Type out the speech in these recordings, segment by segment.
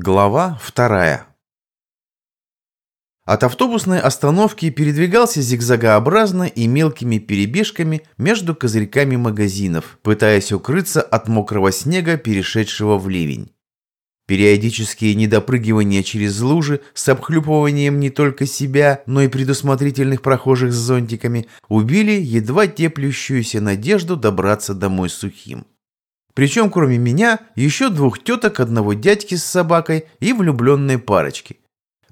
Глава вторая. От автобусной остановки передвигался зигзагообразно и мелкими перебежками между козырьками магазинов, пытаясь укрыться от мокрого снега, перешедшего в ливень. Периодические недопрыгивания через лужи с обхлюпыванием не только себя, но и предусмотрительных прохожих с зонтиками убили едва теплющуюся надежду добраться домой сухим. Причем, кроме меня, еще двух теток, одного дядьки с собакой и влюбленной парочки.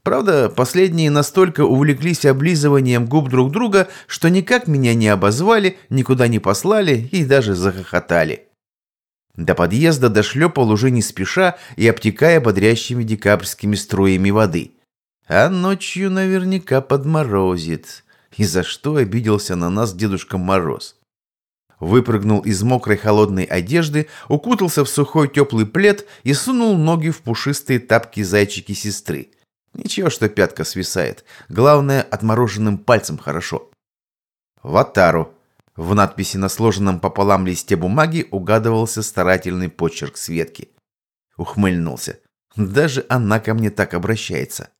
Правда, последние настолько увлеклись облизыванием губ друг друга, что никак меня не обозвали, никуда не послали и даже захохотали. До подъезда дошлепал уже не спеша и обтекая бодрящими декабрьскими струями воды. А ночью наверняка подморозит. И за что обиделся на нас Дедушка Мороз? Выпрыгнул из мокрой холодной одежды, укутался в сухой теплый плед и сунул ноги в пушистые тапки зайчики сестры. Ничего, что пятка свисает. Главное, отмороженным пальцем хорошо. Ватару. В надписи на сложенном пополам листе бумаги угадывался старательный почерк Светки. Ухмыльнулся. Даже она ко мне так обращается.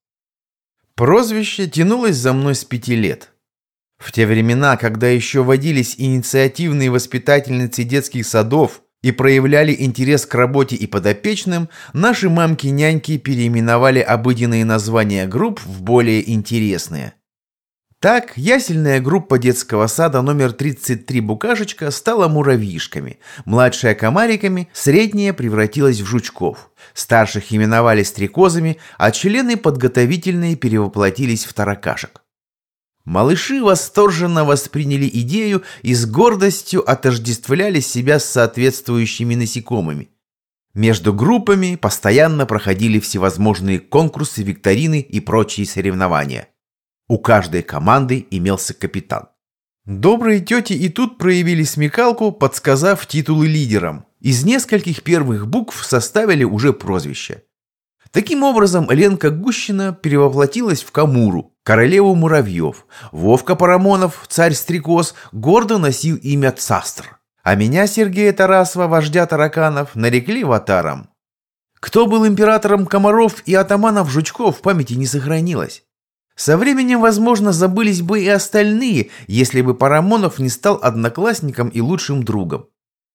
Прозвище тянулось за мной с пяти лет. В те времена, когда еще водились инициативные воспитательницы детских садов и проявляли интерес к работе и подопечным, наши мамки-няньки переименовали обыденные названия групп в более интересные. Так, ясельная группа детского сада номер 33 «Букашечка» стала муравьишками, младшая – комариками, средняя превратилась в жучков. Старших именовали стрекозами, а члены подготовительные перевоплотились в таракашек. Малыши восторженно восприняли идею и с гордостью отождествляли себя с соответствующими насекомыми. Между группами постоянно проходили всевозможные конкурсы, викторины и прочие соревнования. У каждой команды имелся капитан. Добрые тети и тут проявили смекалку, подсказав титулы лидерам. Из нескольких первых букв составили уже прозвище. Таким образом, Ленка Гущина перевоплотилась в Камуру, королеву муравьев. Вовка Парамонов, царь-стрекоз, гордо носил имя Цастр. А меня, Сергея Тарасова, вождя тараканов, нарекли ватаром. Кто был императором комаров и атаманов жучков, в памяти не сохранилось. Со временем, возможно, забылись бы и остальные, если бы Парамонов не стал одноклассником и лучшим другом.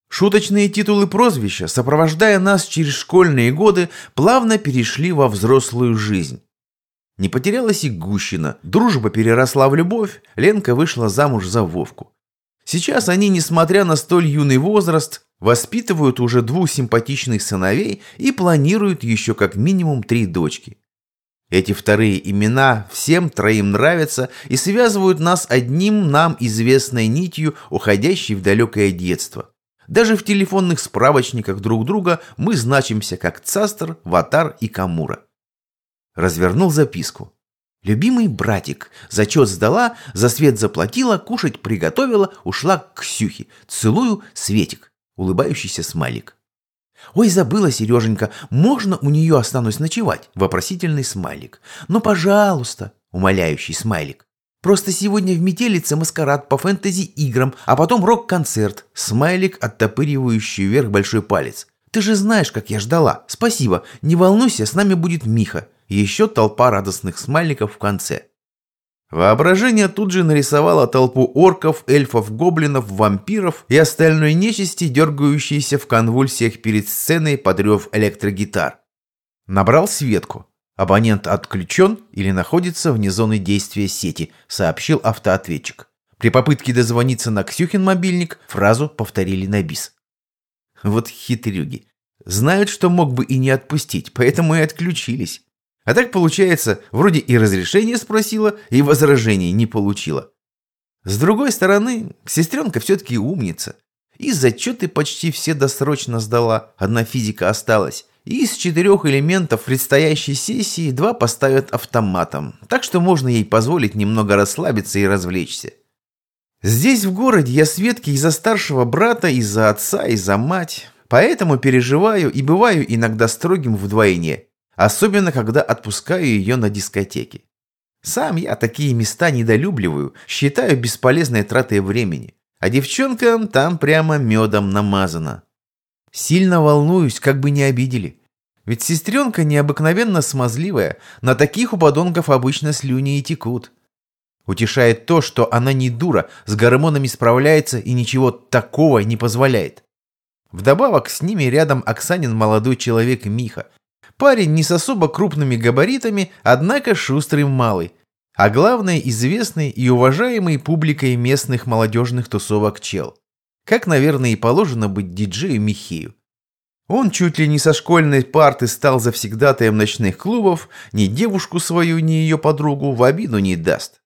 Шуточные титулы прозвища, сопровождая нас через школьные годы, плавно перешли во взрослую жизнь. Не потерялась и Гущина. Дружба переросла в любовь, Ленка вышла замуж за Вовку. Сейчас они, несмотря на столь юный возраст, воспитывают уже двух симпатичных сыновей и планируют еще как минимум три дочки. Эти вторые имена всем троим нравятся и связывают нас одним нам известной нитью, уходящей в далекое детство. Даже в телефонных справочниках друг друга мы значимся как Цастер, Ватар и Камура. Развернул записку. «Любимый братик, зачет сдала, за свет заплатила, кушать приготовила, ушла к Ксюхе. Целую, Светик». Улыбающийся смайлик. «Ой, забыла, Сереженька, можно у нее останусь ночевать?» Вопросительный смайлик. «Ну, пожалуйста!» Умоляющий смайлик. Просто сегодня в метелице маскарад по фэнтези-играм, а потом рок-концерт. Смайлик, оттопыривающий вверх большой палец. Ты же знаешь, как я ждала. Спасибо. Не волнуйся, с нами будет Миха. Еще толпа радостных смайликов в конце. Воображение тут же нарисовало толпу орков, эльфов, гоблинов, вампиров и остальной нечисти, дергающейся в конвульсиях перед сценой под рев электрогитар. Набрал Светку. Абонент отключен или находится вне зоны действия сети, сообщил автоответчик. При попытке дозвониться на Ксюхин мобильник фразу повторили на бис. Вот хитрюги. Знают, что мог бы и не отпустить, поэтому и отключились. А так получается, вроде и разрешение спросила, и возражений не получила. С другой стороны, сестренка все-таки умница. И зачеты почти все досрочно сдала, одна физика осталась. И из четырех элементов предстоящей сессии два поставят автоматом, так что можно ей позволить немного расслабиться и развлечься. Здесь, в городе, я Светке из-за старшего брата, из-за отца, из-за мать. Поэтому переживаю и бываю иногда строгим вдвойне, особенно когда отпускаю ее на дискотеки. Сам я такие места недолюбливаю, считаю бесполезной тратой времени. А девчонкам там прямо медом намазано. Сильно волнуюсь, как бы не обидели. Ведь сестренка необыкновенно смазливая, на таких у подонков обычно слюни и текут. Утешает то, что она не дура, с гормонами справляется и ничего такого не позволяет. Вдобавок с ними рядом Оксанин молодой человек Миха. Парень не с особо крупными габаритами, однако шустрый малый. А главное, известный и уважаемый публикой местных молодежных тусовок чел. Как, наверное, и положено быть диджею Михею. Он чуть ли не со школьной парты стал завсегдатаем ночных клубов, ни девушку свою, ни ее подругу в обиду не даст.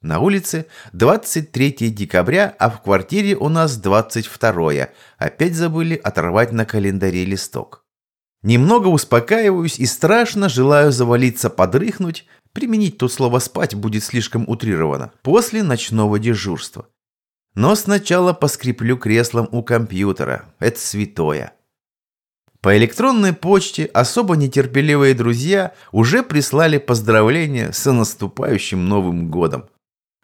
На улице 23 декабря, а в квартире у нас 22. Опять забыли оторвать на календаре листок. Немного успокаиваюсь и страшно желаю завалиться подрыхнуть, применить тут слово «спать» будет слишком утрировано, после ночного дежурства. Но сначала поскреплю креслом у компьютера, это святое. По электронной почте особо нетерпеливые друзья уже прислали поздравления с наступающим Новым годом.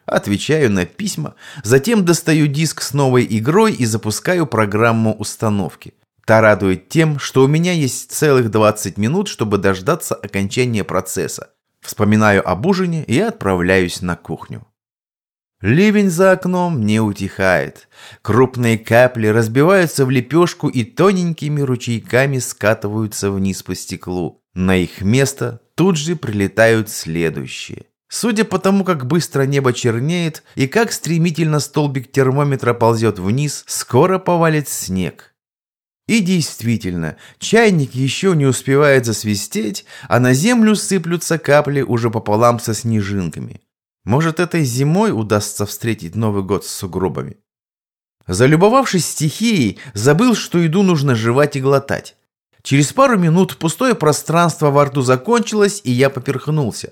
Отвечаю на письма, затем достаю диск с новой игрой и запускаю программу установки. Та радует тем, что у меня есть целых 20 минут, чтобы дождаться окончания процесса. Вспоминаю об ужине и отправляюсь на кухню. Ливень за окном не утихает. Крупные капли разбиваются в лепешку и тоненькими ручейками скатываются вниз по стеклу. На их место тут же прилетают следующие. Судя по тому, как быстро небо чернеет и как стремительно столбик термометра ползет вниз, скоро повалит снег. И действительно, чайник еще не успевает засвистеть, а на землю сыплются капли уже пополам со снежинками. Может, этой зимой удастся встретить Новый год с сугробами. Залюбовавшись стихией, забыл, что еду нужно жевать и глотать. Через пару минут пустое пространство во рту закончилось, и я поперхнулся.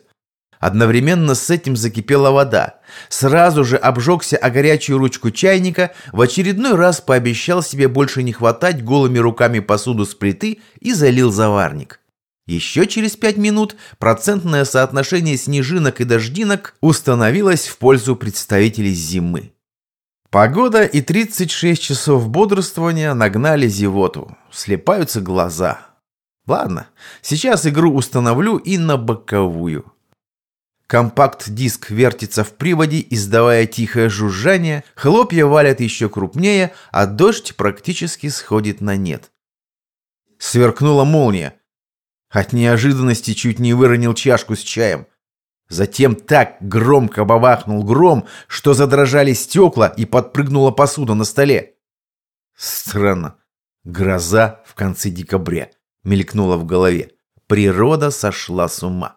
Одновременно с этим закипела вода. Сразу же обжегся о горячую ручку чайника, в очередной раз пообещал себе больше не хватать голыми руками посуду с плиты и залил заварник. Еще через пять минут процентное соотношение снежинок и дождинок установилось в пользу представителей зимы. Погода и 36 часов бодрствования нагнали зевоту. Слепаются глаза. Ладно, сейчас игру установлю и на боковую. Компакт-диск вертится в приводе, издавая тихое жужжание, хлопья валят еще крупнее, а дождь практически сходит на нет. Сверкнула молния. От неожиданности чуть не выронил чашку с чаем. Затем так громко бабахнул гром, что задрожали стекла и подпрыгнула посуда на столе. Странно. Гроза в конце декабря мелькнула в голове. Природа сошла с ума.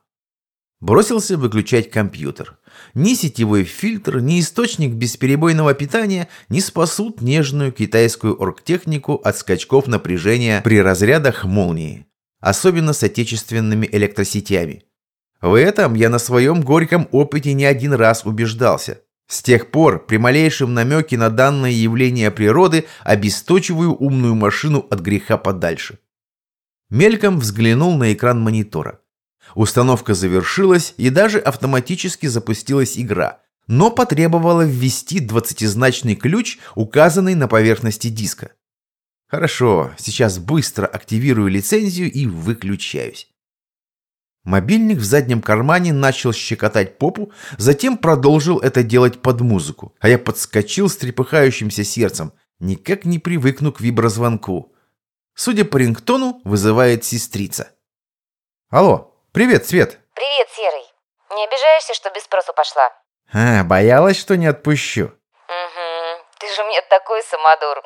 Бросился выключать компьютер. Ни сетевой фильтр, ни источник бесперебойного питания не спасут нежную китайскую оргтехнику от скачков напряжения при разрядах молнии особенно с отечественными электросетями. В этом я на своем горьком опыте не один раз убеждался. С тех пор при малейшем намеке на данное явление природы обесточиваю умную машину от греха подальше. Мельком взглянул на экран монитора. Установка завершилась и даже автоматически запустилась игра, но потребовала ввести двадцатизначный ключ, указанный на поверхности диска. Хорошо, сейчас быстро активирую лицензию и выключаюсь. Мобильник в заднем кармане начал щекотать попу, затем продолжил это делать под музыку, а я подскочил с трепыхающимся сердцем, никак не привыкну к виброзвонку. Судя по рингтону, вызывает сестрица. Алло, привет, Свет. Привет, Серый. Не обижаешься, что без спросу пошла? А, боялась, что не отпущу. Ты же мне такой самодур.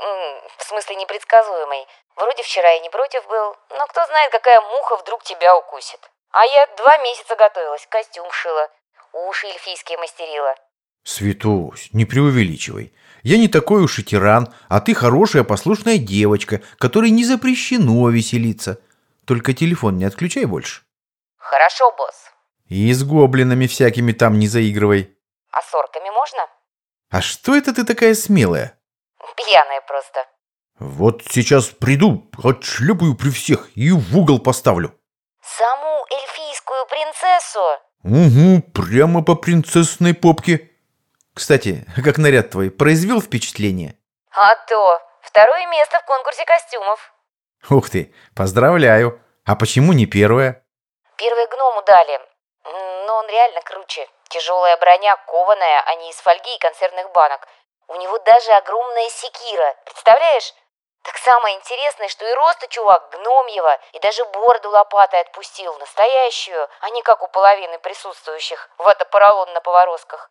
В смысле, непредсказуемый. Вроде вчера и не против был, но кто знает, какая муха вдруг тебя укусит. А я два месяца готовилась, костюм шила, уши эльфийские мастерила. Светусь, не преувеличивай. Я не такой уж и тиран, а ты хорошая послушная девочка, которой не запрещено веселиться. Только телефон не отключай больше. Хорошо, босс. И с гоблинами всякими там не заигрывай. А с орками можно? «А что это ты такая смелая?» «Пьяная просто». «Вот сейчас приду, отшлепаю при всех и в угол поставлю». «Саму эльфийскую принцессу?» «Угу, прямо по принцессной попке». «Кстати, как наряд твой, произвел впечатление?» «А то! Второе место в конкурсе костюмов». «Ух ты, поздравляю! А почему не первая? Первый гному дали, но он реально круче. Тяжелая броня, кованая, а не из фольги и консервных банок. У него даже огромная секира, представляешь? Так самое интересное, что и роста чувак гномьего, и даже бороду лопатой отпустил, настоящую, а не как у половины присутствующих, ватопоролон на поворозках.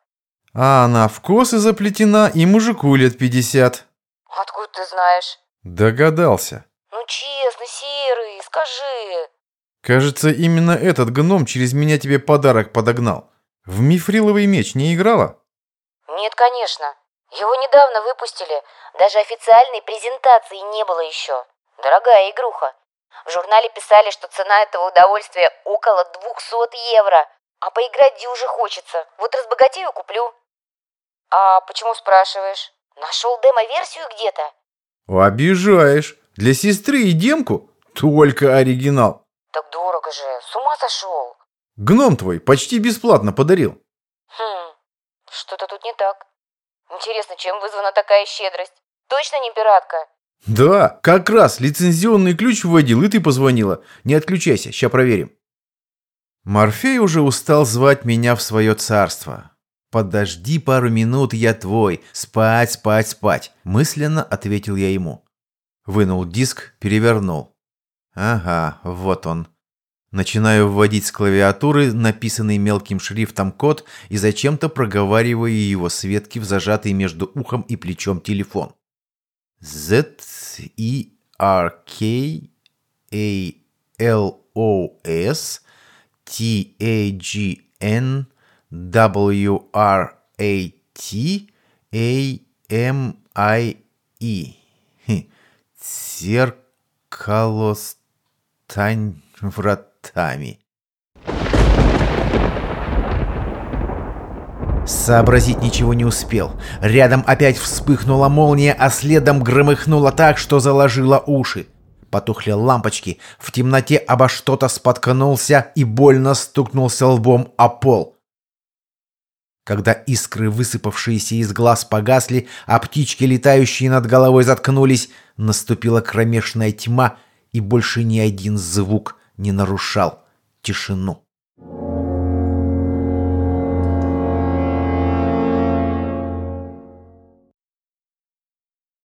А она в косы заплетена и мужику лет пятьдесят. Откуда ты знаешь? Догадался. Ну честно, Серый, скажи. Кажется, именно этот гном через меня тебе подарок подогнал. В мифриловый меч не играла? Нет, конечно. Его недавно выпустили. Даже официальной презентации не было еще. Дорогая игруха. В журнале писали, что цена этого удовольствия около 200 евро. А поиграть дюже хочется. Вот разбогатею куплю. А почему спрашиваешь? Нашел демо-версию где-то? Обижаешь. Для сестры и демку только оригинал. Так дорого же. С ума сошел. Гном твой почти бесплатно подарил. Хм, что-то тут не так. Интересно, чем вызвана такая щедрость? Точно не пиратка? Да, как раз лицензионный ключ вводил, и ты позвонила. Не отключайся, ща проверим. Морфей уже устал звать меня в свое царство. «Подожди пару минут, я твой. Спать, спать, спать», – мысленно ответил я ему. Вынул диск, перевернул. Ага, вот он. Начинаю вводить с клавиатуры написанный мелким шрифтом код и зачем-то проговариваю его Светке в зажатый между ухом и плечом телефон. Z E R стань врат вратами. Сообразить ничего не успел. Рядом опять вспыхнула молния, а следом громыхнуло так, что заложило уши. Потухли лампочки, в темноте обо что-то споткнулся и больно стукнулся лбом о пол. Когда искры, высыпавшиеся из глаз, погасли, а птички, летающие над головой, заткнулись, наступила кромешная тьма, и больше ни один звук не нарушал тишину.